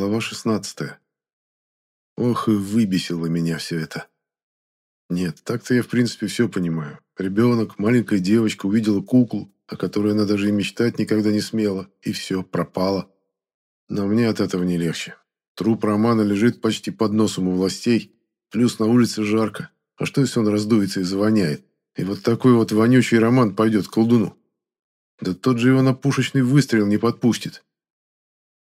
Глава 16. Ох, и выбесило меня все это. Нет, так-то я в принципе все понимаю. Ребенок, маленькая девочка увидела куклу, о которой она даже и мечтать никогда не смела, и все, пропала. Но мне от этого не легче. Труп Романа лежит почти под носом у властей, плюс на улице жарко. А что, если он раздуется и завоняет? И вот такой вот вонючий Роман пойдет к колдуну. Да тот же его на пушечный выстрел не подпустит.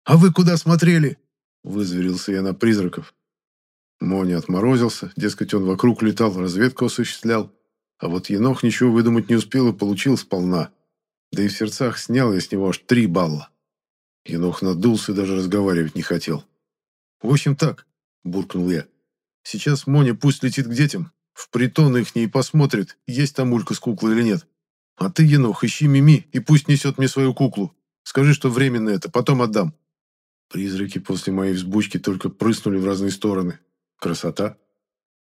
«А вы куда смотрели?» – вызверился я на призраков. Моня отморозился, дескать, он вокруг летал, разведку осуществлял. А вот Енох ничего выдумать не успел и получил сполна. Да и в сердцах снял я с него аж три балла. Енох надулся и даже разговаривать не хотел. «В общем так», – буркнул я. «Сейчас Моня пусть летит к детям, в притон их не посмотрит, есть там Улька с куклой или нет. А ты, Енох, ищи Мими и пусть несет мне свою куклу. Скажи, что временно это, потом отдам». Призраки после моей взбучки только прыснули в разные стороны. Красота.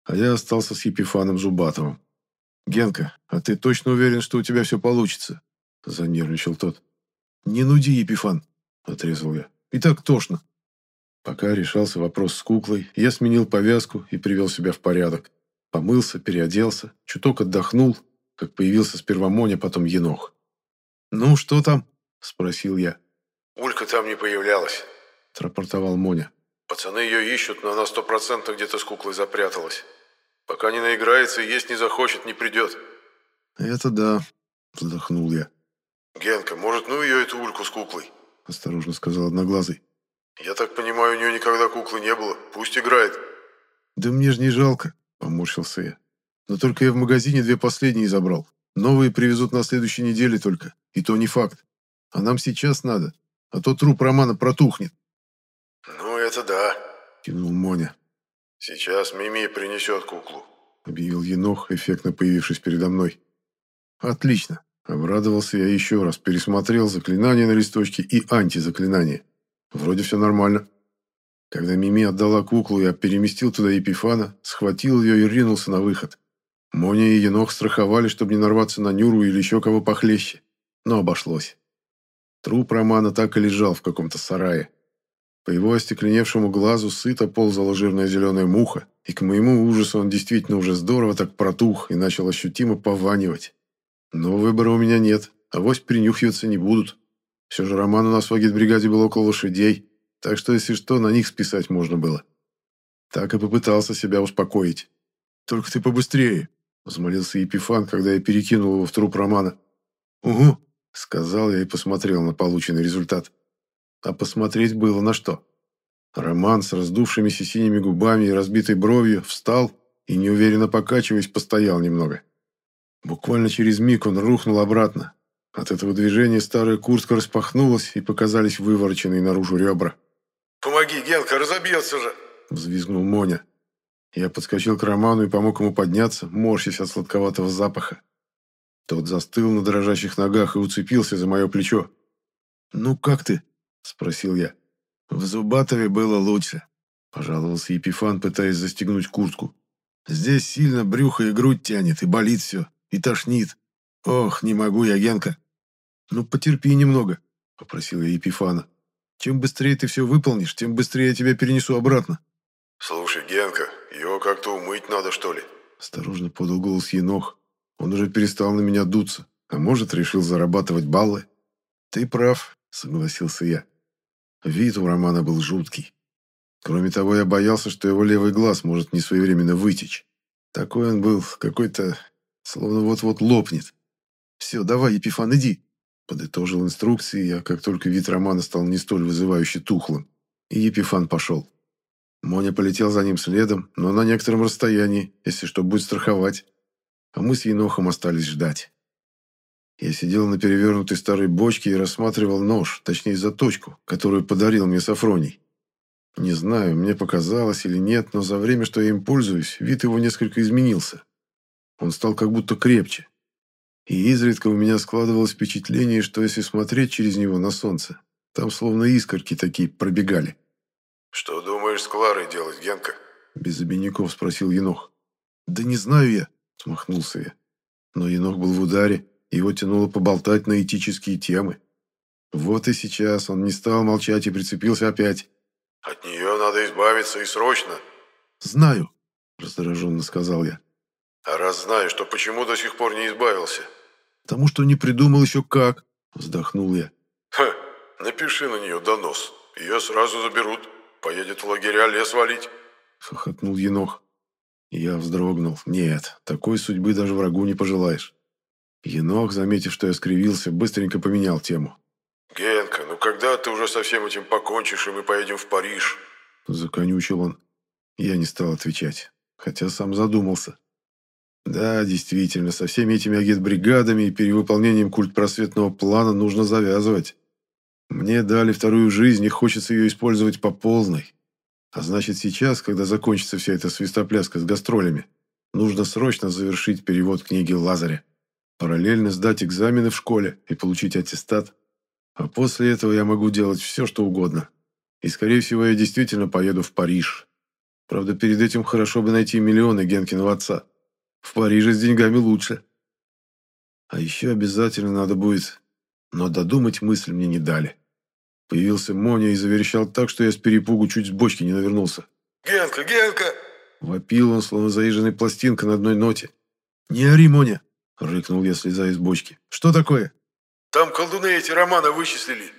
А я остался с Епифаном Зубатовым. «Генка, а ты точно уверен, что у тебя все получится?» Занервничал тот. «Не нуди, Епифан!» Отрезал я. «И так тошно!» Пока решался вопрос с куклой, я сменил повязку и привел себя в порядок. Помылся, переоделся, чуток отдохнул, как появился сперва Моня, потом Енох. «Ну, что там?» – спросил я. «Улька там не появлялась отрапортовал Моня. «Пацаны ее ищут, но она сто процентов где-то с куклой запряталась. Пока не наиграется и есть не захочет, не придет». «Это да», — вздохнул я. «Генка, может, ну ее эту Ульку с куклой?» — осторожно сказал Одноглазый. «Я так понимаю, у нее никогда куклы не было. Пусть играет». «Да мне же не жалко», — поморщился я. «Но только я в магазине две последние забрал. Новые привезут на следующей неделе только. И то не факт. А нам сейчас надо. А то труп Романа протухнет». «Ну, это да», — кивнул Моня. «Сейчас Мими принесет куклу», — объявил Енох, эффектно появившись передо мной. «Отлично!» — обрадовался я еще раз, пересмотрел заклинания на листочке и антизаклинания. Вроде все нормально. Когда Мими отдала куклу, я переместил туда Епифана, схватил ее и ринулся на выход. Моня и Енох страховали, чтобы не нарваться на Нюру или еще кого похлеще. Но обошлось. Труп Романа так и лежал в каком-то сарае. По его остекленевшему глазу сыто ползала жирная зеленая муха, и к моему ужасу он действительно уже здорово так протух и начал ощутимо пованивать. Но выбора у меня нет, а вось принюхиваться не будут. Все же Роман у нас в агитбригаде был около лошадей, так что, если что, на них списать можно было. Так и попытался себя успокоить. «Только ты побыстрее», — взмолился Епифан, когда я перекинул его в труп Романа. «Угу», — сказал я и посмотрел на полученный результат. А посмотреть было на что. Роман с раздувшимися синими губами и разбитой бровью встал и, неуверенно покачиваясь, постоял немного. Буквально через миг он рухнул обратно. От этого движения старая куртка распахнулась, и показались вывороченные наружу ребра. «Помоги, Генка, разобьется же!» – взвизгнул Моня. Я подскочил к Роману и помог ему подняться, морщась от сладковатого запаха. Тот застыл на дрожащих ногах и уцепился за мое плечо. «Ну как ты?» Спросил я. В Зубатове было лучше, пожаловался Епифан, пытаясь застегнуть куртку. Здесь сильно брюхо и грудь тянет, и болит все, и тошнит. Ох, не могу я, Генка. Ну, потерпи немного, попросил я Епифана. Чем быстрее ты все выполнишь, тем быстрее я тебя перенесу обратно. Слушай, Генка, его как-то умыть надо, что ли? Осторожно подал голос Енох. Он уже перестал на меня дуться, а может, решил зарабатывать баллы. Ты прав, согласился я. Вид у Романа был жуткий. Кроме того, я боялся, что его левый глаз может несвоевременно вытечь. Такой он был, какой-то, словно вот-вот лопнет. «Все, давай, Епифан, иди!» Подытожил инструкции я, как только вид Романа стал не столь вызывающе тухлым. И Епифан пошел. Моня полетел за ним следом, но на некотором расстоянии, если что, будет страховать. А мы с Енохом остались ждать. Я сидел на перевернутой старой бочке и рассматривал нож, точнее заточку, которую подарил мне Сафроний. Не знаю, мне показалось или нет, но за время, что я им пользуюсь, вид его несколько изменился. Он стал как будто крепче. И изредка у меня складывалось впечатление, что если смотреть через него на солнце, там словно искорки такие пробегали. «Что думаешь с Кларой делать, Генка?» Без обиняков спросил Енох. «Да не знаю я», — смахнулся я. Но Енох был в ударе, его тянуло поболтать на этические темы. Вот и сейчас он не стал молчать и прицепился опять. От нее надо избавиться и срочно. Знаю, раздраженно сказал я. А раз знаешь, то почему до сих пор не избавился? Потому что не придумал еще как, вздохнул я. Ха, напиши на нее донос. Ее сразу заберут. Поедет в лагеря лес валить. Хохотнул Енох. Я вздрогнул. Нет, такой судьбы даже врагу не пожелаешь. Енох, заметив, что я скривился, быстренько поменял тему. «Генка, ну когда ты уже со всем этим покончишь, и мы поедем в Париж?» Законючил он. Я не стал отвечать, хотя сам задумался. Да, действительно, со всеми этими агитбригадами и перевыполнением культпросветного плана нужно завязывать. Мне дали вторую жизнь, и хочется ее использовать по полной. А значит, сейчас, когда закончится вся эта свистопляска с гастролями, нужно срочно завершить перевод книги Лазаря, параллельно сдать экзамены в школе и получить аттестат. А после этого я могу делать все, что угодно. И, скорее всего, я действительно поеду в Париж. Правда, перед этим хорошо бы найти миллионы Генкиного отца. В Париже с деньгами лучше. А еще обязательно надо будет... Но додумать мысль мне не дали. Появился Моня и заверещал так, что я с перепугу чуть с бочки не навернулся. «Генка, Генка!» Вопил он, словно заезженная пластинка на одной ноте. «Не ори, Моня!» — рыкнул я, слезая из бочки. «Что такое?» «Там колдуны эти Романа вычислили».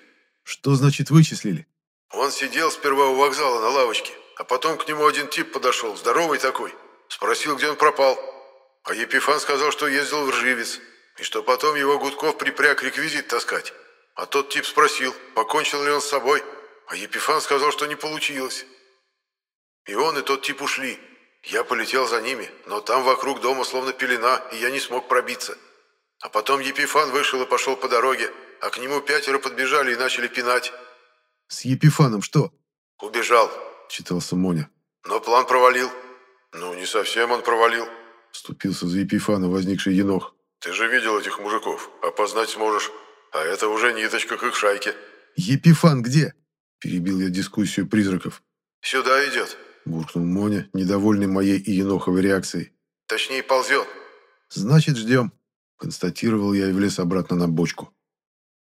«Что значит вычислили?» «Он сидел сперва у вокзала на лавочке, а потом к нему один тип подошел, здоровый такой. Спросил, где он пропал. А Епифан сказал, что ездил в Рживец, и что потом его Гудков припряг реквизит таскать. А тот тип спросил, покончил ли он с собой, а Епифан сказал, что не получилось. И он, и тот тип ушли. Я полетел за ними, но там вокруг дома словно пелена, и я не смог пробиться. А потом Епифан вышел и пошел по дороге, а к нему пятеро подбежали и начали пинать. «С Епифаном что?» «Убежал», — читался Моня. «Но план провалил». «Ну, не совсем он провалил», — вступился за Епифана возникший енох. «Ты же видел этих мужиков, опознать сможешь». А это уже ниточка к их шайке. «Епифан где?» – перебил я дискуссию призраков. «Сюда идет», – буркнул Моня, недовольный моей и Еноховой реакцией. «Точнее, ползет». «Значит, ждем», – констатировал я и влез обратно на бочку.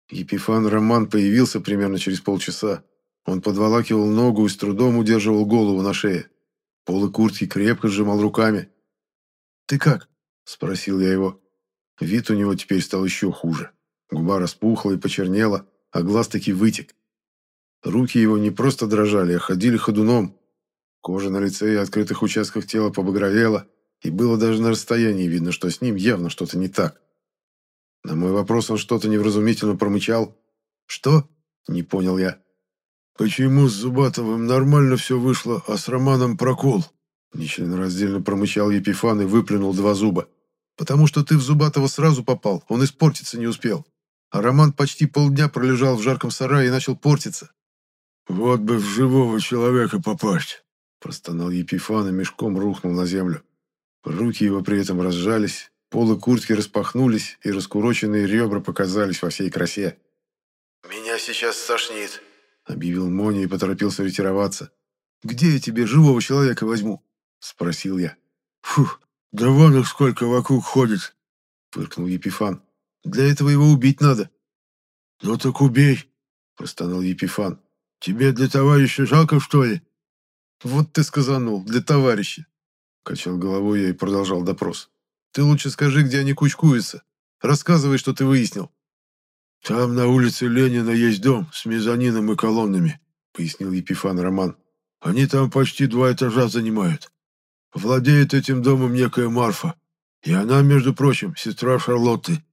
Епифан Роман появился примерно через полчаса. Он подволакивал ногу и с трудом удерживал голову на шее. Полы куртки крепко сжимал руками. «Ты как?» – спросил я его. Вид у него теперь стал еще хуже. Губа распухла и почернела, а глаз таки вытек. Руки его не просто дрожали, а ходили ходуном. Кожа на лице и открытых участках тела побагровела, и было даже на расстоянии видно, что с ним явно что-то не так. На мой вопрос он что-то невразумительно промычал. «Что?» – не понял я. «Почему с Зубатовым нормально все вышло, а с Романом прокол?» Нечленораздельно промычал Епифан и выплюнул два зуба. «Потому что ты в Зубатова сразу попал, он испортиться не успел. А Роман почти полдня пролежал в жарком сарае и начал портиться. «Вот бы в живого человека попасть!» Простонал Епифан и мешком рухнул на землю. Руки его при этом разжались, полы куртки распахнулись, и раскуроченные ребра показались во всей красе. «Меня сейчас сошнит», — объявил Мони и поторопился ретироваться. «Где я тебе живого человека возьму?» — спросил я. «Фух, да вон их сколько вокруг ходит!» — фыркнул Епифан. Для этого его убить надо». «Ну так убей», — простонал Епифан. «Тебе для товарища жалко, что ли?» «Вот ты сказанул, для товарища», — качал головой я и продолжал допрос. «Ты лучше скажи, где они кучкуются. Рассказывай, что ты выяснил». «Там на улице Ленина есть дом с мезонином и колоннами», — пояснил Епифан Роман. «Они там почти два этажа занимают. Владеет этим домом некая Марфа. И она, между прочим, сестра Шарлотты.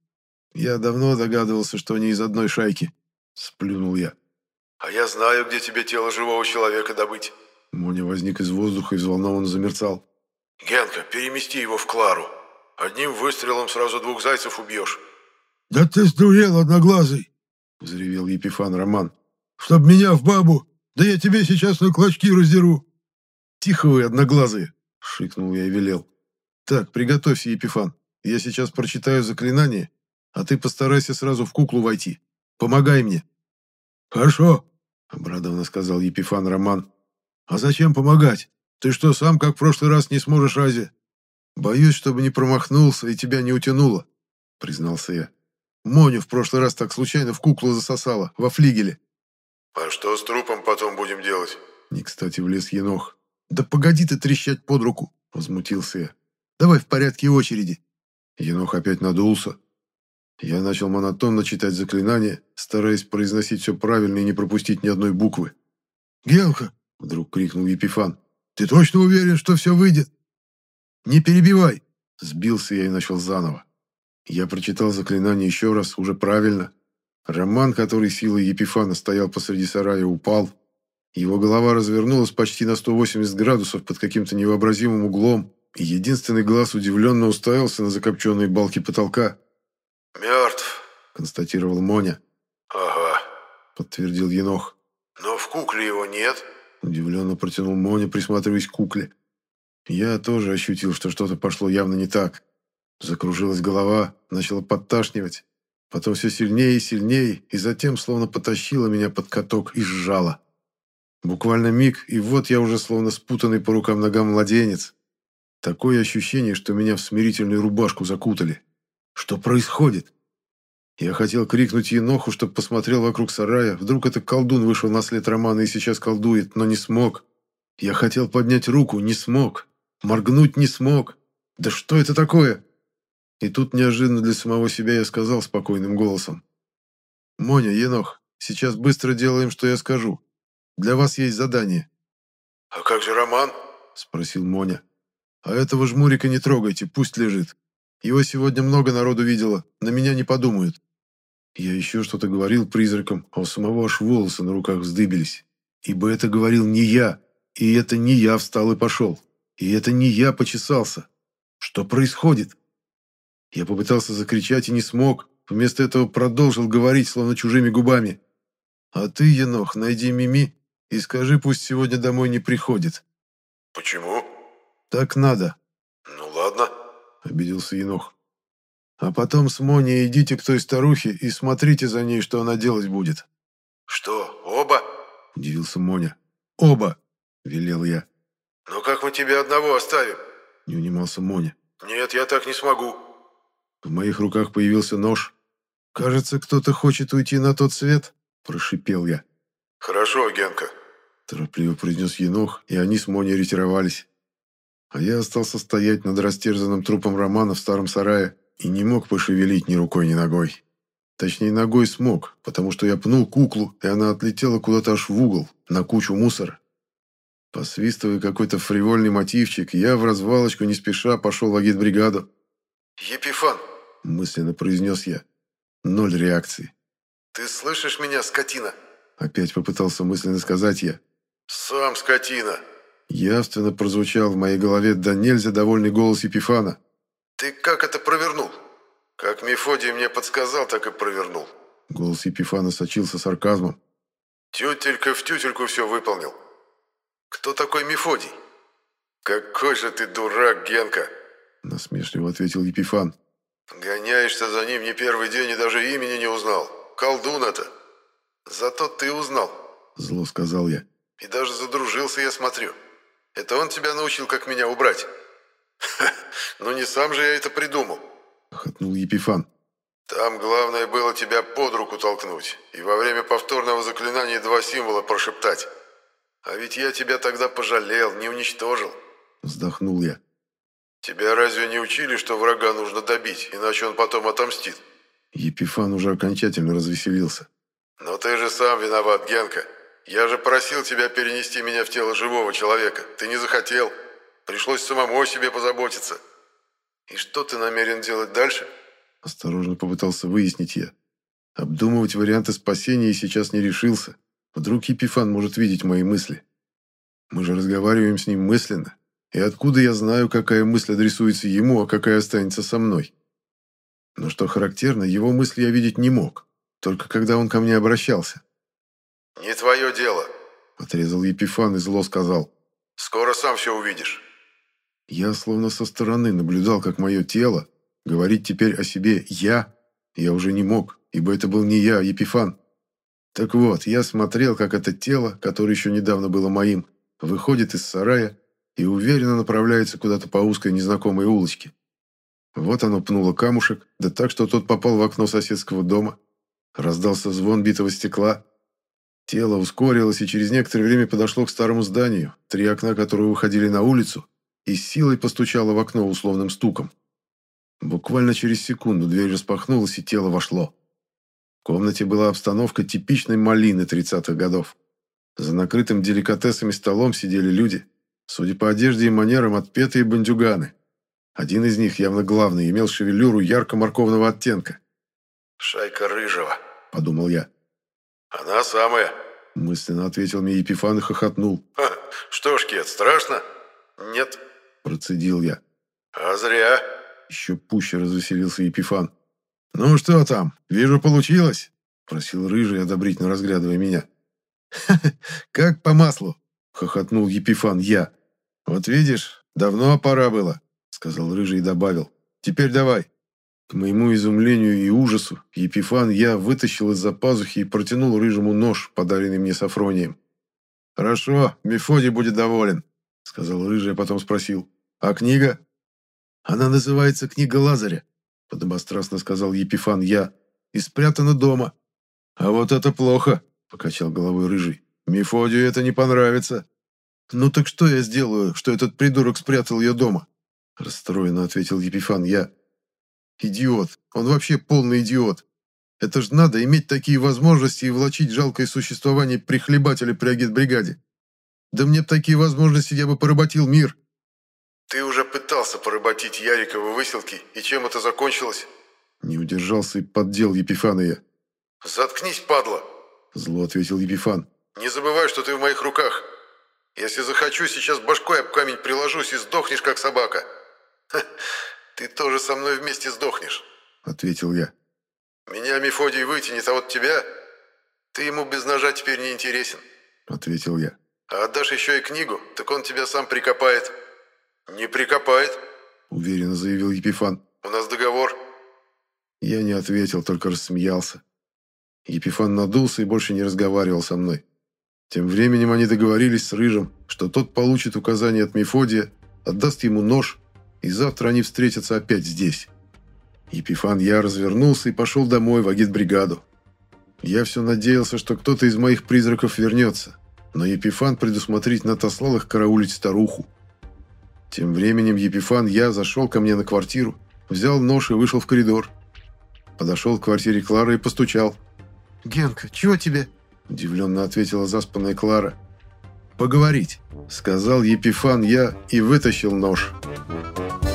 «Я давно догадывался, что они из одной шайки», — сплюнул я. «А я знаю, где тебе тело живого человека добыть». Моня возник из воздуха и взволнованно замерцал. «Генка, перемести его в Клару. Одним выстрелом сразу двух зайцев убьешь». «Да ты сдурел, одноглазый!» — взревел Епифан Роман. «Чтоб меня в бабу! Да я тебе сейчас на клочки раздеру!» «Тихо вы, одноглазые!» — шикнул я и велел. «Так, приготовься, Епифан. Я сейчас прочитаю заклинание, а ты постарайся сразу в куклу войти. Помогай мне». «Хорошо», — обрадованно сказал Епифан Роман. «А зачем помогать? Ты что, сам как в прошлый раз не сможешь разве?» «Боюсь, чтобы не промахнулся и тебя не утянуло», — признался я. «Моню в прошлый раз так случайно в куклу засосала, во флигеле». «А что с трупом потом будем делать?» Не кстати влез Енох. «Да погоди ты трещать под руку!» — возмутился я. «Давай в порядке очереди!» Енох опять надулся. Я начал монотонно читать заклинание, стараясь произносить все правильно и не пропустить ни одной буквы. «Гелка!» — вдруг крикнул Епифан. «Ты точно уверен, что все выйдет?» «Не перебивай!» — сбился я и начал заново. Я прочитал заклинание еще раз, уже правильно. Роман, который силой Епифана стоял посреди сарая, упал. Его голова развернулась почти на 180 градусов под каким-то невообразимым углом, и единственный глаз удивленно уставился на закопченные балки потолка. «Мертв», — констатировал Моня. «Ага», — подтвердил Енох. «Но в кукле его нет». Удивленно протянул Моня, присматриваясь к кукле. Я тоже ощутил, что что-то пошло явно не так. Закружилась голова, начала подташнивать. Потом все сильнее и сильнее, и затем словно потащила меня под каток и сжала. Буквально миг, и вот я уже словно спутанный по рукам-ногам младенец. Такое ощущение, что меня в смирительную рубашку закутали. Что происходит? Я хотел крикнуть Еноху, чтобы посмотрел вокруг сарая. Вдруг это колдун вышел на след Романа и сейчас колдует, но не смог. Я хотел поднять руку, не смог. Моргнуть не смог. Да что это такое? И тут неожиданно для самого себя я сказал спокойным голосом. «Моня, Енох, сейчас быстро делаем, что я скажу. Для вас есть задание». «А как же Роман?» – спросил Моня. «А этого жмурика не трогайте, пусть лежит. Его сегодня много народу видело, на меня не подумают». Я еще что-то говорил призракам, а у самого аж волосы на руках вздыбились. Ибо это говорил не я, и это не я встал и пошел. И это не я почесался. Что происходит? Я попытался закричать и не смог. Вместо этого продолжил говорить, словно чужими губами. «А ты, Енох, найди Мими и скажи, пусть сегодня домой не приходит». «Почему?» «Так надо». «Ну ладно», — обиделся Енох. «А потом с Моней идите к той старухе и смотрите за ней, что она делать будет». «Что, оба?» — удивился Моня. «Оба!» — велел я. «Ну как мы тебя одного оставим?» — не унимался Моня. «Нет, я так не смогу». В моих руках появился нож. «Кажется, кто-то хочет уйти на тот свет», – прошипел я. «Хорошо, Генка», – торопливо произнес Енох, и они с Моней ретировались. А я остался стоять над растерзанным трупом Романа в старом сарае и не мог пошевелить ни рукой, ни ногой. Точнее, ногой смог, потому что я пнул куклу, и она отлетела куда-то аж в угол, на кучу мусора. Посвистывая какой-то фривольный мотивчик, я в развалочку не спеша пошел в агитбригаду. «Епифан!» – мысленно произнес я. Ноль реакции. «Ты слышишь меня, скотина?» Опять попытался мысленно сказать я. «Сам скотина!» Явственно прозвучал в моей голове да нельзя довольный голос Епифана. «Ты как это провернул? Как Мефодий мне подсказал, так и провернул». Голос Епифана сочился сарказмом. «Тютелька в тютельку все выполнил. Кто такой Мефодий?» «Какой же ты дурак, Генка!» Насмешливо ответил Епифан. «Гоняешься за ним не первый день и даже имени не узнал. Колдун это. Зато ты узнал». Зло сказал я. «И даже задружился, я смотрю. Это он тебя научил, как меня убрать?» «Ну не сам же я это придумал», — хотнул Епифан. «Там главное было тебя под руку толкнуть и во время повторного заклинания два символа прошептать. А ведь я тебя тогда пожалел, не уничтожил». Вздохнул я. «Тебя разве не учили, что врага нужно добить, иначе он потом отомстит?» Епифан уже окончательно развеселился. «Но ты же сам виноват, Генка. Я же просил тебя перенести меня в тело живого человека. Ты не захотел. Пришлось самому о себе позаботиться. И что ты намерен делать дальше?» Осторожно попытался выяснить я. Обдумывать варианты спасения сейчас не решился. Вдруг Епифан может видеть мои мысли. Мы же разговариваем с ним мысленно. И откуда я знаю, какая мысль адресуется ему, а какая останется со мной? Но что характерно, его мысли я видеть не мог, только когда он ко мне обращался. «Не твое дело», — отрезал Епифан и зло сказал. «Скоро сам все увидишь». Я словно со стороны наблюдал, как мое тело, говорить теперь о себе «я», я уже не мог, ибо это был не я, а Епифан. Так вот, я смотрел, как это тело, которое еще недавно было моим, выходит из сарая и уверенно направляется куда-то по узкой незнакомой улочке. Вот оно пнуло камушек, да так, что тот попал в окно соседского дома. Раздался звон битого стекла. Тело ускорилось и через некоторое время подошло к старому зданию, три окна которого выходили на улицу, и силой постучало в окно условным стуком. Буквально через секунду дверь распахнулась, и тело вошло. В комнате была обстановка типичной малины 30-х годов. За накрытым деликатесами столом сидели люди. Судя по одежде и манерам, отпетые бандюганы. Один из них, явно главный, имел шевелюру ярко-морковного оттенка. «Шайка Рыжего», — подумал я. «Она самая», — мысленно ответил мне Епифан и хохотнул. «Что ж, Кет, страшно?» «Нет», — процедил я. «А зря». Еще пуще развеселился Епифан. «Ну что там? Вижу, получилось?» — просил Рыжий, одобрительно разглядывая меня. как по маслу!» — хохотнул Епифан я. «Вот видишь, давно пора было», — сказал Рыжий и добавил. «Теперь давай». К моему изумлению и ужасу, Епифан я вытащил из-за пазухи и протянул Рыжему нож, подаренный мне Сафронием. «Хорошо, Мефодий будет доволен», — сказал Рыжий, а потом спросил. «А книга?» «Она называется «Книга Лазаря», — подобострастно сказал Епифан я, — «и спрятана дома». «А вот это плохо», — покачал головой Рыжий. «Мефодию это не понравится». «Ну так что я сделаю, что этот придурок спрятал ее дома?» Расстроенно ответил Епифан я. «Идиот. Он вообще полный идиот. Это ж надо иметь такие возможности и влачить жалкое существование прихлебателя при агитбригаде. Да мне б такие возможности, я бы поработил мир». «Ты уже пытался поработить Ярика в выселке, и чем это закончилось?» Не удержался и поддел Епифана. «Заткнись, падла!» Зло ответил Епифан. «Не забывай, что ты в моих руках. Если захочу, сейчас башкой об камень приложусь и сдохнешь, как собака. Ха, ты тоже со мной вместе сдохнешь», — ответил я. «Меня Мефодий вытянет, а вот тебя... Ты ему без ножа теперь не интересен», — ответил я. «А отдашь еще и книгу, так он тебя сам прикопает». «Не прикопает», — уверенно заявил Епифан. «У нас договор». Я не ответил, только рассмеялся. Епифан надулся и больше не разговаривал со мной. Тем временем они договорились с Рыжим, что тот получит указание от Мефодия, отдаст ему нож, и завтра они встретятся опять здесь. Епифан я развернулся и пошел домой в агитбригаду. Я все надеялся, что кто-то из моих призраков вернется, но Епифан предусмотрительно отослал их караулить старуху. Тем временем Епифан я зашел ко мне на квартиру, взял нож и вышел в коридор. Подошел к квартире Клары и постучал. «Генка, чего тебе?» – удивленно ответила заспанная Клара. «Поговорить», – сказал Епифан я и вытащил нож. «Поговорить».